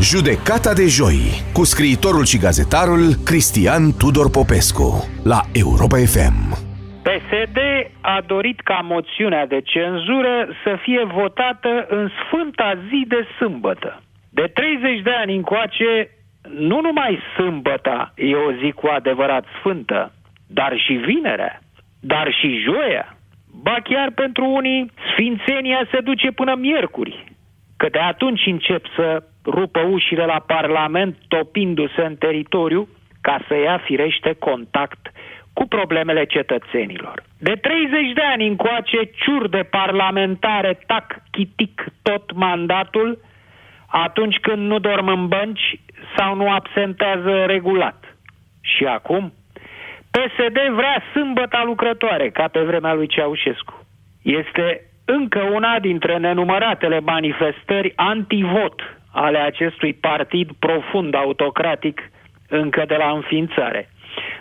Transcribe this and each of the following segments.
Judecata de joi cu scriitorul și gazetarul Cristian Tudor Popescu la Europa FM. PSD a dorit ca moțiunea de cenzură să fie votată în sfânta zi de sâmbătă. De 30 de ani încoace, nu numai sâmbăta e o zi cu adevărat sfântă, dar și vinerea, dar și joia. Ba chiar pentru unii, sfințenia se duce până miercuri, că de atunci încep să rupă ușile la Parlament, topindu-se în teritoriu, ca să ia firește contact cu problemele cetățenilor. De 30 de ani încoace, ciur de parlamentare tac chitic tot mandatul, atunci când nu dorm în bănci sau nu absentează regulat. Și acum, PSD vrea sâmbăta lucrătoare, ca pe vremea lui Ceaușescu. Este încă una dintre nenumăratele manifestări antivot ale acestui partid profund autocratic încă de la înființare.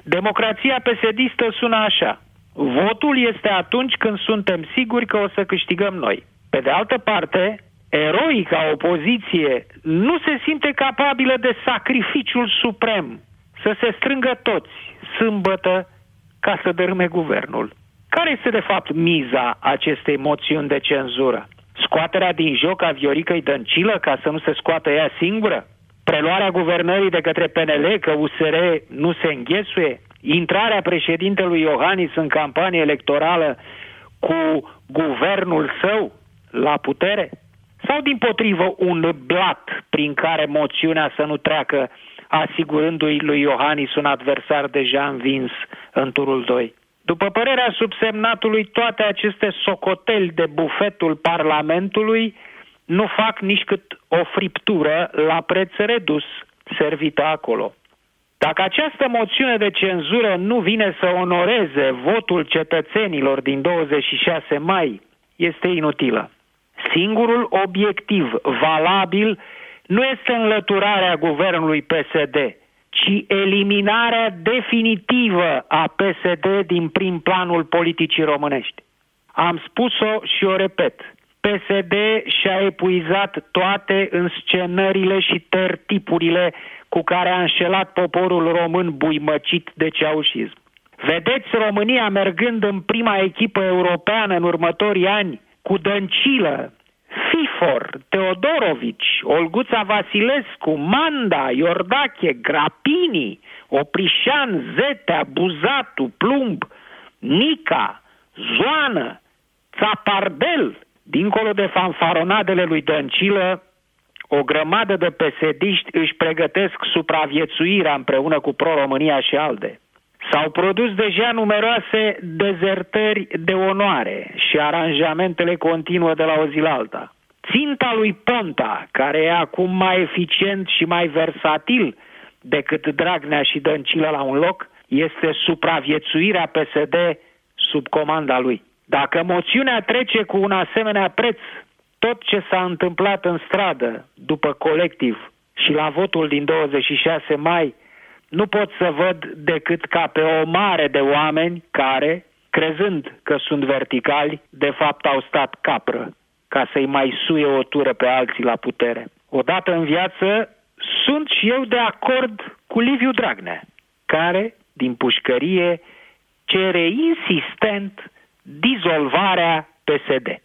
Democrația pesedistă sună așa. Votul este atunci când suntem siguri că o să câștigăm noi. Pe de altă parte, eroica opoziție nu se simte capabilă de sacrificiul suprem, să se strângă toți sâmbătă ca să dărâme guvernul. Care este de fapt miza acestei moțiuni de cenzură? Scoaterea din joc a Vioricăi Dăncilă ca să nu se scoată ea singură? Preluarea guvernării de către PNL că USR nu se înghesuie? Intrarea președintelui Iohannis în campanie electorală cu guvernul său la putere? Sau din potrivă un blat prin care moțiunea să nu treacă asigurându-i lui Iohannis un adversar deja învins în turul 2? După părerea subsemnatului, toate aceste socoteli de bufetul Parlamentului nu fac nici cât o friptură la preț redus servită acolo. Dacă această moțiune de cenzură nu vine să onoreze votul cetățenilor din 26 mai, este inutilă. Singurul obiectiv valabil nu este înlăturarea guvernului PSD, ci eliminarea definitivă a PSD din prim planul politicii românești. Am spus-o și o repet. PSD și-a epuizat toate înscenările și tertipurile cu care a înșelat poporul român buimăcit de ceaușism. Vedeți România mergând în prima echipă europeană în următorii ani cu Dăncilă, Fifor, Teodorovici, Olguța Vasilescu, Manda, Iordache, Grapini, Oprișan, Zetea, Buzatu, Plumb, Nica, Zoană, Țapardel, dincolo de fanfaronadele lui Dăncilă, o grămadă de pesediști își pregătesc supraviețuirea împreună cu Pro-România și ALDE. S-au produs deja numeroase dezertări de onoare și aranjamentele continuă de la o zi la alta. Ținta lui Ponta, care e acum mai eficient și mai versatil decât Dragnea și Dăncilă la un loc, este supraviețuirea PSD sub comanda lui. Dacă moțiunea trece cu un asemenea preț, tot ce s-a întâmplat în stradă după colectiv și la votul din 26 mai nu pot să văd decât ca pe o mare de oameni care, crezând că sunt verticali, de fapt au stat capră ca să-i mai suie o tură pe alții la putere. Odată în viață sunt și eu de acord cu Liviu Dragnea, care, din pușcărie, cere insistent dizolvarea PSD.